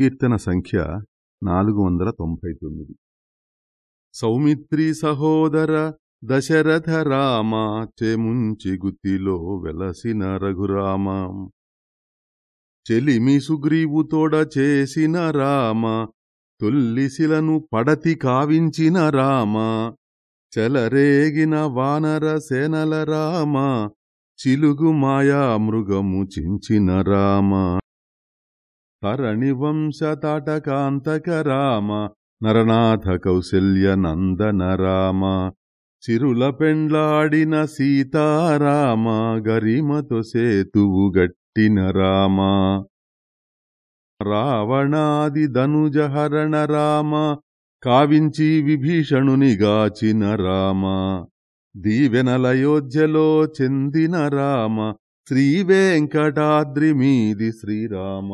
కీర్తన సంఖ్య నాలుగు వందల తొంభై తొమ్మిది. సౌమిత్రి సహోదర దశరథ రామ చెముంచి గుత్తిలో వెలసిన రఘురామ. చెలిమి సుగ్రీవుతోడ చేసిన రామ తొల్లిశిలను పడతి కావించిన రామ. చెలరేగిన వానర సేనల రామ చిలుగు మాయా మృగము చించిన రామ. తరణివంశతాటకాంతక రామ నరనాథ కౌశల్య నందన రామ చిరుల పెండ్లాడిన సీతారామ గరిమతో సేతువు గట్టిన రామ రావణాది ధనుజహరణ రామ కావించి విభీషణునిగాచిన రామ దీవెనలయోధ్యలో చెందిన రామ శ్రీ వెంకటాద్రి మీది శ్రీరామ.